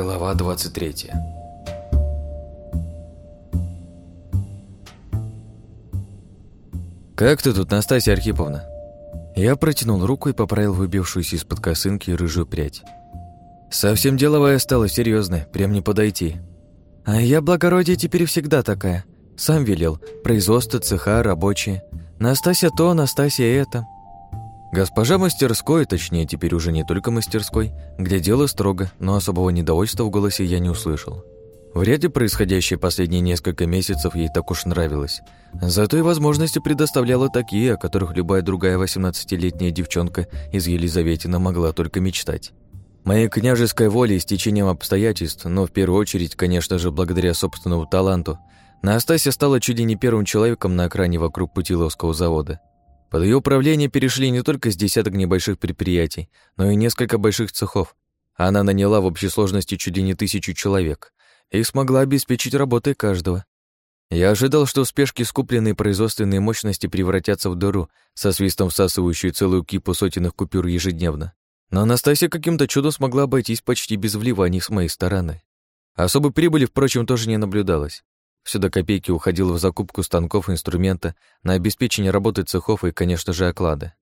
Глава 23 «Как ты тут, Настасья Архиповна?» Я протянул руку и поправил выбившуюся из-под косынки рыжую прядь. «Совсем деловая стала, серьезная, прям не подойти». «А я, благородие, теперь всегда такая. Сам велел. Производство, цеха, рабочие. Настасья то, Настасья это». Госпожа мастерской, точнее, теперь уже не только мастерской, где дело строго, но особого недовольства в голосе я не услышал. Вряд ли происходящее последние несколько месяцев ей так уж нравилось. Зато и возможности предоставляла такие, о которых любая другая 18-летняя девчонка из Елизаветина могла только мечтать. Моей княжеской воле и стечением обстоятельств, но в первую очередь, конечно же, благодаря собственному таланту, Настасья стала чуть ли не первым человеком на экране вокруг Путиловского завода. Под ее управление перешли не только с десяток небольших предприятий, но и несколько больших цехов. Она наняла в общей сложности чуть ли не тысячу человек и смогла обеспечить работой каждого. Я ожидал, что в спешке скупленные производственные мощности превратятся в дыру, со свистом всасывающую целую кипу сотенных купюр ежедневно. Но Анастасия каким-то чудом смогла обойтись почти без вливаний с моей стороны. Особой прибыли, впрочем, тоже не наблюдалось. Все до копейки уходило в закупку станков и инструмента, на обеспечение работы цехов и, конечно же, оклады.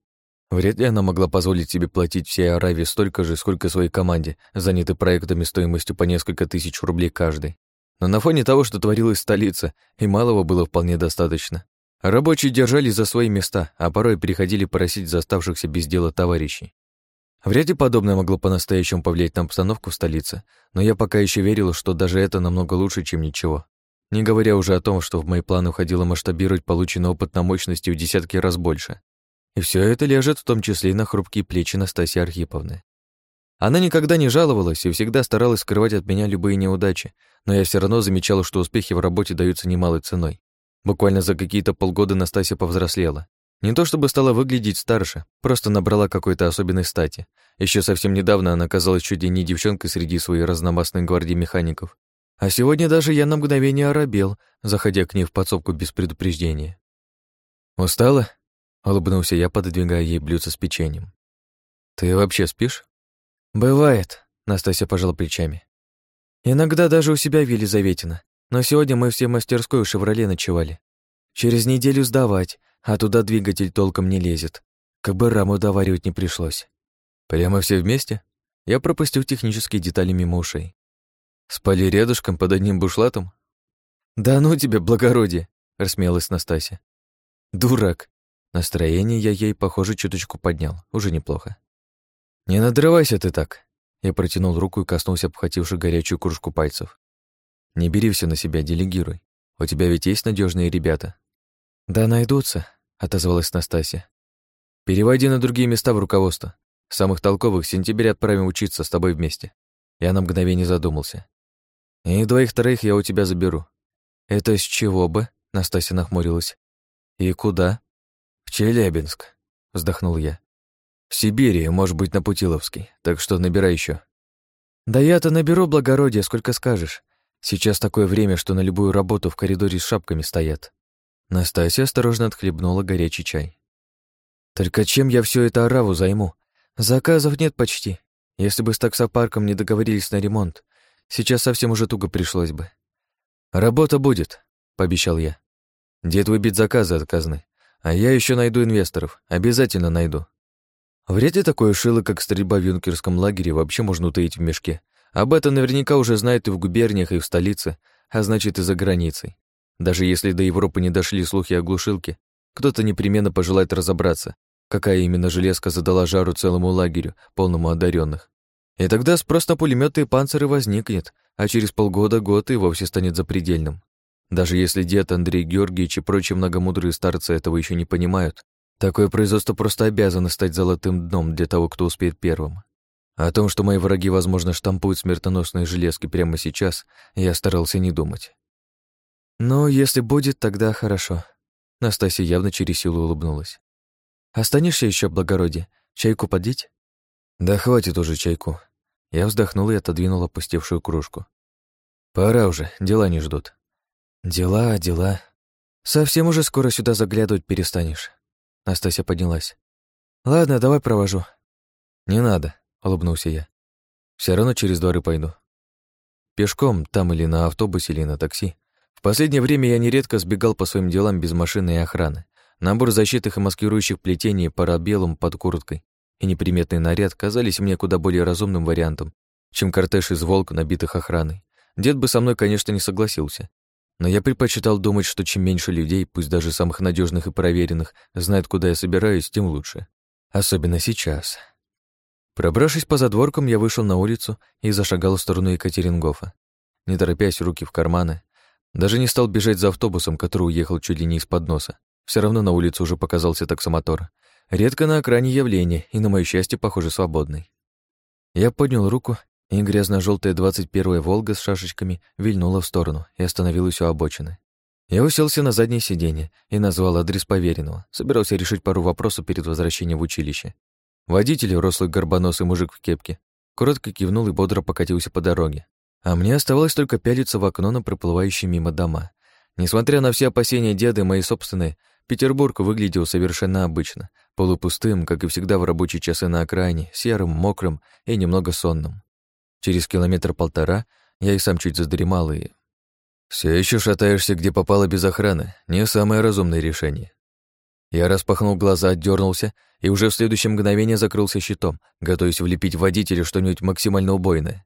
Вряд ли она могла позволить себе платить всей Аравии столько же, сколько своей команде, занятой проектами стоимостью по несколько тысяч рублей каждый. Но на фоне того, что творилось в столице, и малого было вполне достаточно. Рабочие держались за свои места, а порой переходили просить за оставшихся без дела товарищей. Вряд ли подобное могло по-настоящему повлиять на обстановку в столице, но я пока еще верил, что даже это намного лучше, чем ничего. Не говоря уже о том, что в мои планы входило масштабировать полученный опыт на мощности в десятки раз больше. И все это лежит в том числе и на хрупкие плечи Настасьи Архиповны. Она никогда не жаловалась и всегда старалась скрывать от меня любые неудачи, но я все равно замечала, что успехи в работе даются немалой ценой. Буквально за какие-то полгода Настасья повзрослела. Не то чтобы стала выглядеть старше, просто набрала какой-то особенной стати. Еще совсем недавно она казалась чуть ли не девчонкой среди своей разномастной гвардии механиков, а сегодня даже я на мгновение оробел, заходя к ней в подсобку без предупреждения. «Устала?» — улыбнулся я, пододвигая ей блюдце с печеньем. «Ты вообще спишь?» «Бывает», — Настасья пожала плечами. «Иногда даже у себя в Елизаветина, но сегодня мы все в мастерской у «Шевроле» ночевали. Через неделю сдавать, а туда двигатель толком не лезет. Как бы раму доваривать не пришлось». «Прямо все вместе?» Я пропустил технические детали мимо ушей. Спали рядышком под одним бушлатом? Да ну тебе, благородие, рассмеялась Настасья. Дурак. Настроение я ей, похоже, чуточку поднял. Уже неплохо. Не надрывайся ты так. Я протянул руку и коснулся обхвативших горячую кружку пальцев. Не бери все на себя, делегируй. У тебя ведь есть надежные ребята. Да найдутся, отозвалась Настасья. Переводи на другие места в руководство. Самых толковых в сентябре отправим учиться с тобой вместе. Я на мгновение задумался. И двоих-троих я у тебя заберу. Это с чего бы? Настасья нахмурилась. И куда? В Челябинск, вздохнул я. В Сибири, может быть, на Путиловский, так что набирай еще. Да я-то наберу благородие, сколько скажешь. Сейчас такое время, что на любую работу в коридоре с шапками стоят. Настасья осторожно отхлебнула горячий чай. Только чем я все это ораву займу? Заказов нет почти. Если бы с таксопарком не договорились на ремонт, Сейчас совсем уже туго пришлось бы. «Работа будет», — пообещал я. «Дед выбит заказы от казны, а я еще найду инвесторов, обязательно найду». Вряд ли такое шило, как стрельба в юнкерском лагере, вообще можно утаить в мешке. Об этом наверняка уже знают и в губерниях, и в столице, а значит и за границей. Даже если до Европы не дошли слухи о глушилке, кто-то непременно пожелает разобраться, какая именно железка задала жару целому лагерю, полному одаренных. И тогда спрос на пулеметы и панциры возникнет, а через полгода-год и вовсе станет запредельным. Даже если дед Андрей Георгиевич и прочие многомудрые старцы этого еще не понимают, такое производство просто обязано стать золотым дном для того, кто успеет первым. О том, что мои враги, возможно, штампуют смертоносные железки прямо сейчас, я старался не думать. «Ну, если будет, тогда хорошо». Настасья явно через силу улыбнулась. «Останешься еще, благородие? Чайку подлить?» «Да хватит уже чайку. Я вздохнул и отодвинул опустевшую кружку. «Пора уже, дела не ждут». «Дела, дела. Совсем уже скоро сюда заглядывать перестанешь». Настасья поднялась. «Ладно, давай провожу». «Не надо», — улыбнулся я. Все равно через дворы пойду». Пешком, там или на автобусе, или на такси. В последнее время я нередко сбегал по своим делам без машины и охраны. Набор защитных и маскирующих плетений, парабеллум под курткой и неприметный наряд казались мне куда более разумным вариантом, чем кортеж из волк, набитых охраной. Дед бы со мной, конечно, не согласился. Но я предпочитал думать, что чем меньше людей, пусть даже самых надежных и проверенных, знает, куда я собираюсь, тем лучше. Особенно сейчас. Пробравшись по задворкам, я вышел на улицу и зашагал в сторону Екатерингофа. Не торопясь, руки в карманы. Даже не стал бежать за автобусом, который уехал чуть ли не из-под носа. Все равно на улице уже показался таксомотор. Редко на экране явление, и, на мое счастье, похоже, свободный. Я поднял руку, и грязно желтая двадцать первая «Волга» с шашечками вильнула в сторону и остановилась у обочины. Я уселся на заднее сиденье и назвал адрес поверенного. Собирался решить пару вопросов перед возвращением в училище. Водитель, рослый горбоносый мужик в кепке, коротко кивнул и бодро покатился по дороге. А мне оставалось только пялиться в окно на проплывающие мимо дома. Несмотря на все опасения деда и мои собственные, Петербург выглядел совершенно обычно, полупустым, как и всегда в рабочие часы на окраине, серым, мокрым и немного сонным. Через километр-полтора я и сам чуть задремал и... Все еще шатаешься, где попало без охраны. Не самое разумное решение. Я распахнул глаза, отдернулся и уже в следующее мгновение закрылся щитом, готовясь влепить водителю что-нибудь максимально убойное.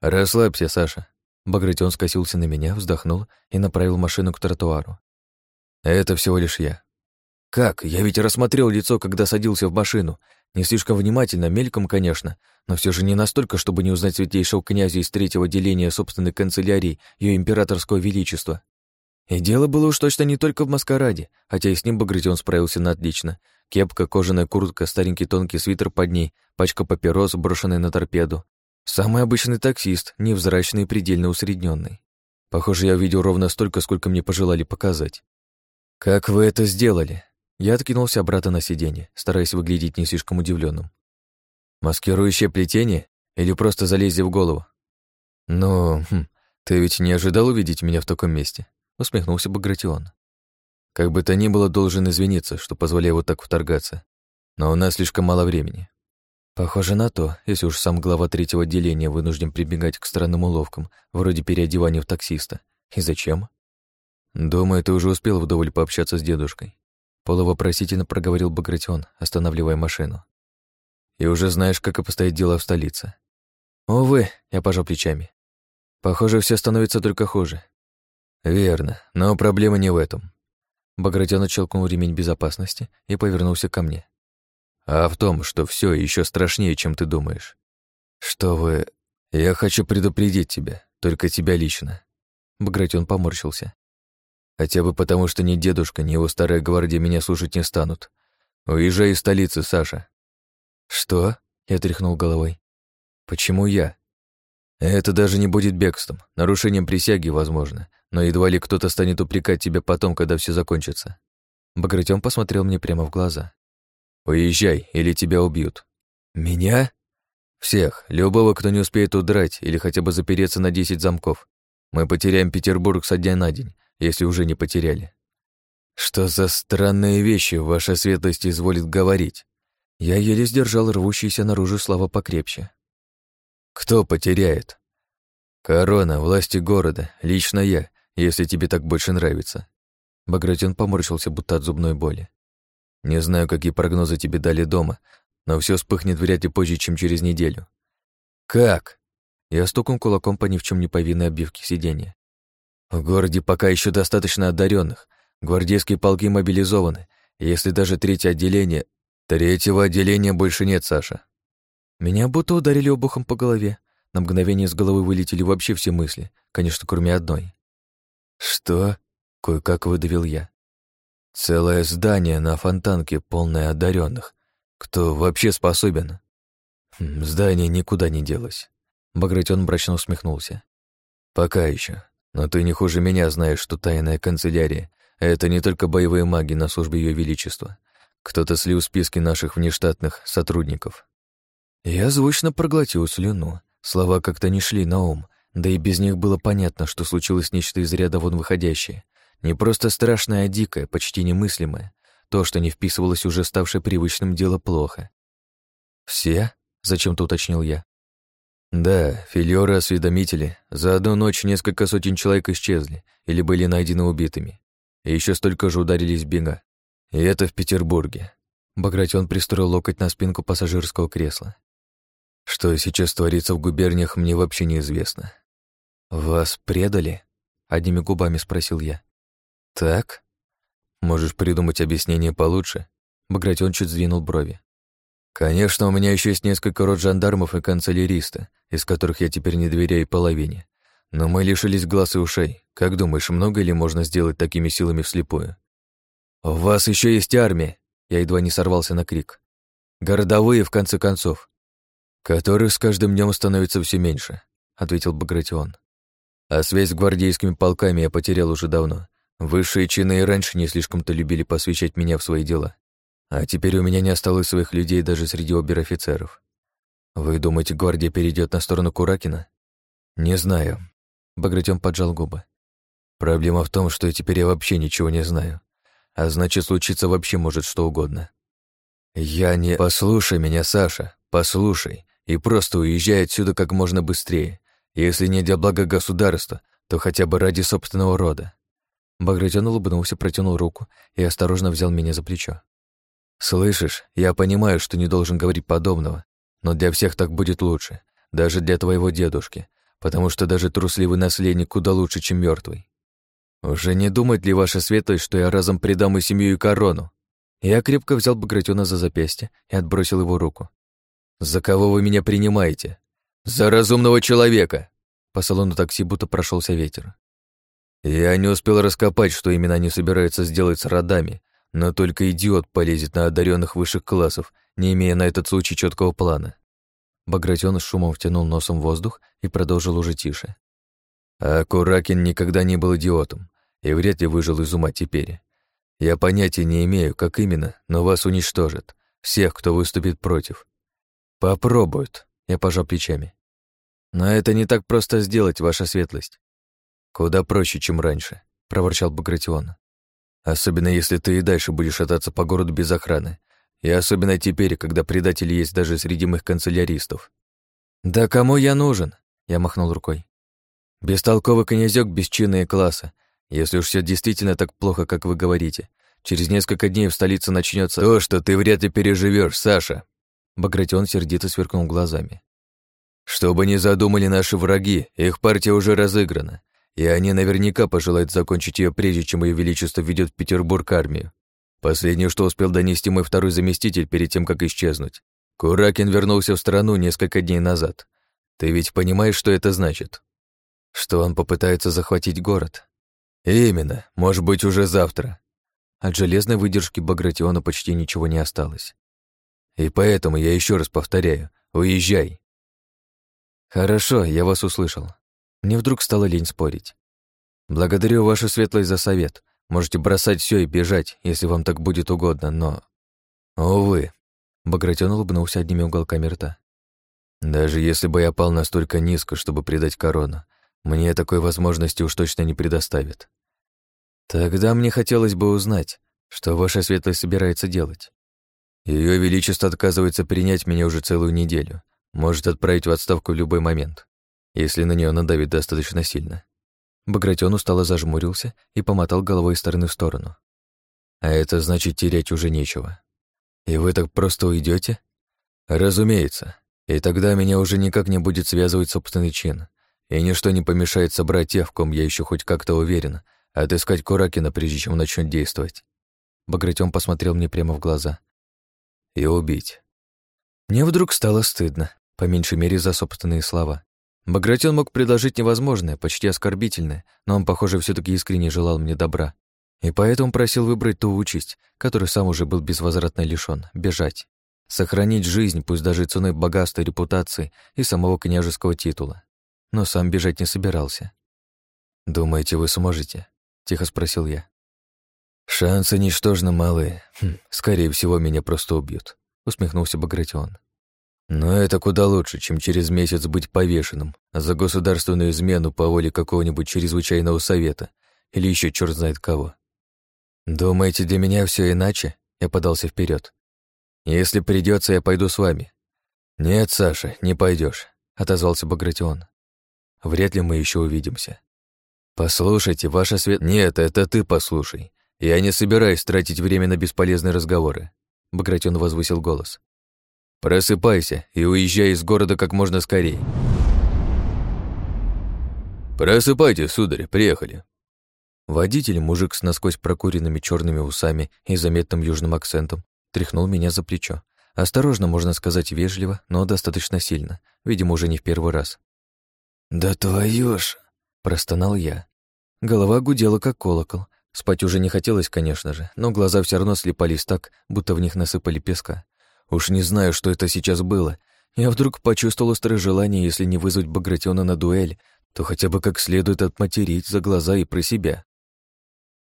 «Расслабься, Саша». Багратион скосился на меня, вздохнул и направил машину к тротуару. Это всего лишь я. Как? Я ведь рассмотрел лицо, когда садился в машину. Не слишком внимательно, мельком, конечно, но все же не настолько, чтобы не узнать святейшего князя из третьего деления собственной канцелярии ее императорского величества. И дело было уж точно не только в маскараде, хотя и с ним Багратион справился на отлично. Кепка, кожаная куртка, старенький тонкий свитер под ней, пачка папирос, брошенная на торпеду. Самый обычный таксист, невзрачный и предельно усредненный. Похоже, я увидел ровно столько, сколько мне пожелали показать. «Как вы это сделали?» Я откинулся обратно на сиденье, стараясь выглядеть не слишком удивленным. «Маскирующее плетение? Или просто залезли в голову?» «Ну, хм, ты ведь не ожидал увидеть меня в таком месте?» усмехнулся Багратион. «Как бы то ни было, должен извиниться, что позволяю вот так вторгаться. Но у нас слишком мало времени». Похоже на то, если уж сам глава третьего отделения вынужден прибегать к странным уловкам, вроде переодевания в таксиста. И зачем? «Думаю, ты уже успел вдоволь пообщаться с дедушкой», — полувопросительно проговорил Багратион, останавливая машину. «И уже знаешь, как обстоят дела в столице». «Увы», — я пожал плечами. «Похоже, все становится только хуже». «Верно, но проблема не в этом». Багратион отщелкнул ремень безопасности и повернулся ко мне. «А в том, что все еще страшнее, чем ты думаешь. Что вы... Я хочу предупредить тебя, только тебя лично». Багратион поморщился. Хотя бы потому, что ни дедушка, ни его старая гвардия меня слушать не станут. Уезжай из столицы, Саша. Что? Я тряхнул головой. Почему я? Это даже не будет бегством, нарушением присяги, возможно, но едва ли кто-то станет упрекать тебя потом, когда все закончится. Багратион посмотрел мне прямо в глаза. «Уезжай, или тебя убьют». «Меня?» «Всех, любого, кто не успеет удрать или хотя бы запереться на десять замков. Мы потеряем Петербург со дня на день, если уже не потеряли. Что за странные вещи ваша светлость изволит говорить? Я еле сдержал рвущиеся наружу слова покрепче. Кто потеряет? Корона, власти города, лично я, если тебе так больше нравится. Багратион поморщился, будто от зубной боли. Не знаю, какие прогнозы тебе дали дома, но все вспыхнет вряд ли позже, чем через неделю. Как? Я стукнул кулаком по ни в чем не повинной обивке сиденья. В городе пока еще достаточно одаренных. Гвардейские полки мобилизованы. Если даже третье отделение... Третьего отделения больше нет, Саша. Меня будто ударили обухом по голове. На мгновение с головы вылетели вообще все мысли, конечно, кроме одной. «Что?» — кое-как выдавил я. «Целое здание на фонтанке, полное одаренных. Кто вообще способен?» хм, «Здание никуда не делось». Багратион мрачно усмехнулся. «Пока еще. Но ты не хуже меня знаешь, что тайная канцелярия — это не только боевые маги на службе Ее Величества. Кто-то слил списки наших внештатных сотрудников. Я звучно проглотил слюну. Слова как-то не шли на ум, да и без них было понятно, что случилось нечто из ряда вон выходящее. Не просто страшное, а дикое, почти немыслимое. То, что не вписывалось уже ставшее привычным дело плохо. «Все?» — зачем-то уточнил я. Да, филиоры-осведомители. За одну ночь несколько сотен человек исчезли или были найдены убитыми. И еще столько же ударились бега. И это в Петербурге. Багратион пристроил локоть на спинку пассажирского кресла. Что сейчас творится в губерниях, мне вообще неизвестно. «Вас предали?» — одними губами спросил я. «Так? Можешь придумать объяснение получше?» Багратион чуть сдвинул брови. Конечно, у меня еще есть несколько род жандармов и канцеляриста, из которых я теперь не доверяю половине. Но мы лишились глаз и ушей. Как думаешь, много ли можно сделать такими силами вслепую? У вас еще есть армия. Я едва не сорвался на крик. Городовые, в конце концов. Которых с каждым днем становится все меньше, ответил Багратион. А связь с гвардейскими полками я потерял уже давно. Высшие чины и раньше не слишком-то любили посвящать меня в свои дела. А теперь у меня не осталось своих людей даже среди обер-офицеров. Вы думаете, гвардия перейдет на сторону Куракина? Не знаю. Багратион поджал губы. Проблема в том, что теперь я вообще ничего не знаю. А значит, случиться вообще может что угодно. Я не... Послушай меня, Саша, послушай. И просто уезжай отсюда как можно быстрее. Если не для блага государства, то хотя бы ради собственного рода. Багратион улыбнулся, протянул руку и осторожно взял меня за плечо. «Слышишь, я понимаю, что не должен говорить подобного, но для всех так будет лучше, даже для твоего дедушки, потому что даже трусливый наследник куда лучше, чем мертвый. Уже не думает ли ваша светлость, что я разом предам и семью, и корону?» Я крепко взял Багратиона за запястье и отбросил его руку. «За кого вы меня принимаете? За разумного человека!» По салону такси будто прошелся ветер. Я не успел раскопать, что именно они собираются сделать с родами, но только идиот полезет на одаренных высших классов, не имея на этот случай четкого плана. Багратион с шумом втянул носом воздух и продолжил уже тише. А Куракин никогда не был идиотом и вряд ли выжил из ума теперь. Я понятия не имею, как именно, но вас уничтожат. Всех, кто выступит против. Попробуют, я пожал плечами. Но это не так просто сделать, ваша светлость. Куда проще, чем раньше, проворчал Багратион. Особенно если ты и дальше будешь шататься по городу без охраны. И особенно теперь, когда предатели есть даже среди моих канцеляристов. «Да кому я нужен?» — я махнул рукой. «Бестолковый князёк бесчинные класса. Если уж все действительно так плохо, как вы говорите, через несколько дней в столице начнется то, что ты вряд ли переживешь, Саша!» Багратион сердито сверкнул глазами. «Что бы ни задумали наши враги, их партия уже разыграна и они наверняка пожелают закончить ее прежде, чем ее величество ведет в Петербург армию. Последнее, что успел донести мой второй заместитель перед тем, как исчезнуть. Куракин вернулся в страну несколько дней назад. Ты ведь понимаешь, что это значит? Что он попытается захватить город? Именно, может быть, уже завтра. От железной выдержки Багратиона почти ничего не осталось. И поэтому я еще раз повторяю, уезжай. Хорошо, я вас услышал. Мне вдруг стало лень спорить. «Благодарю вашу светлость за совет. Можете бросать все и бежать, если вам так будет угодно, но...» «Увы», — Багратион улыбнулся одними уголками рта. «Даже если бы я пал настолько низко, чтобы предать корону, мне такой возможности уж точно не предоставят. Тогда мне хотелось бы узнать, что ваша светлость собирается делать. Ее Величество отказывается принять меня уже целую неделю, может отправить в отставку в любой момент если на нее надавить достаточно сильно. Багратион устало зажмурился и помотал головой из стороны в сторону. А это значит, терять уже нечего. И вы так просто уйдете? Разумеется. И тогда меня уже никак не будет связывать собственный чин. И ничто не помешает собрать тех, в ком я еще хоть как-то уверен, отыскать Куракина, прежде чем начнет действовать. Багратион посмотрел мне прямо в глаза. И убить. Мне вдруг стало стыдно, по меньшей мере за собственные слова. Багратион мог предложить невозможное, почти оскорбительное, но он, похоже, все таки искренне желал мне добра. И поэтому просил выбрать ту участь, которой сам уже был безвозвратно лишён — бежать. Сохранить жизнь, пусть даже ценой богатства, репутации и самого княжеского титула. Но сам бежать не собирался. «Думаете, вы сможете?» — тихо спросил я. «Шансы ничтожно малые. Хм, скорее всего, меня просто убьют», — усмехнулся Багратион. Но это куда лучше, чем через месяц быть повешенным за государственную измену по воле какого-нибудь чрезвычайного совета или еще черт знает кого. Думаете, для меня все иначе? Я подался вперед. Если придется, я пойду с вами. Нет, Саша, не пойдешь. — отозвался Багратион. «Вряд ли мы еще увидимся». «Послушайте, ваша свет...» «Нет, это ты послушай. Я не собираюсь тратить время на бесполезные разговоры», — Багратион возвысил голос. «Просыпайся и уезжай из города как можно скорее». «Просыпайтесь, сударь, приехали». Водитель, мужик с насквозь прокуренными черными усами и заметным южным акцентом, тряхнул меня за плечо. Осторожно, можно сказать, вежливо, но достаточно сильно, видимо, уже не в первый раз. «Да твою ж!» — простонал я. Голова гудела, как колокол. Спать уже не хотелось, конечно же, но глаза все равно слепались так, будто в них насыпали песка. Уж не знаю, что это сейчас было. Я вдруг почувствовал острое желание, если не вызвать Багратиона на дуэль, то хотя бы как следует отматерить за глаза и про себя.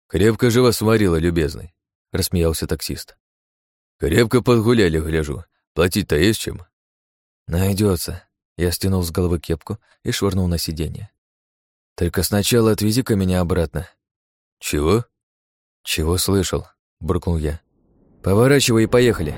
«Крепко же вас сварила, любезный», — рассмеялся таксист. «Крепко подгуляли, гляжу. Платить-то есть чем?» Найдется. Я стянул с головы кепку и швырнул на сиденье. «Только сначала отвези-ка меня обратно». «Чего?» «Чего слышал?» — буркнул я. «Поворачивай и поехали».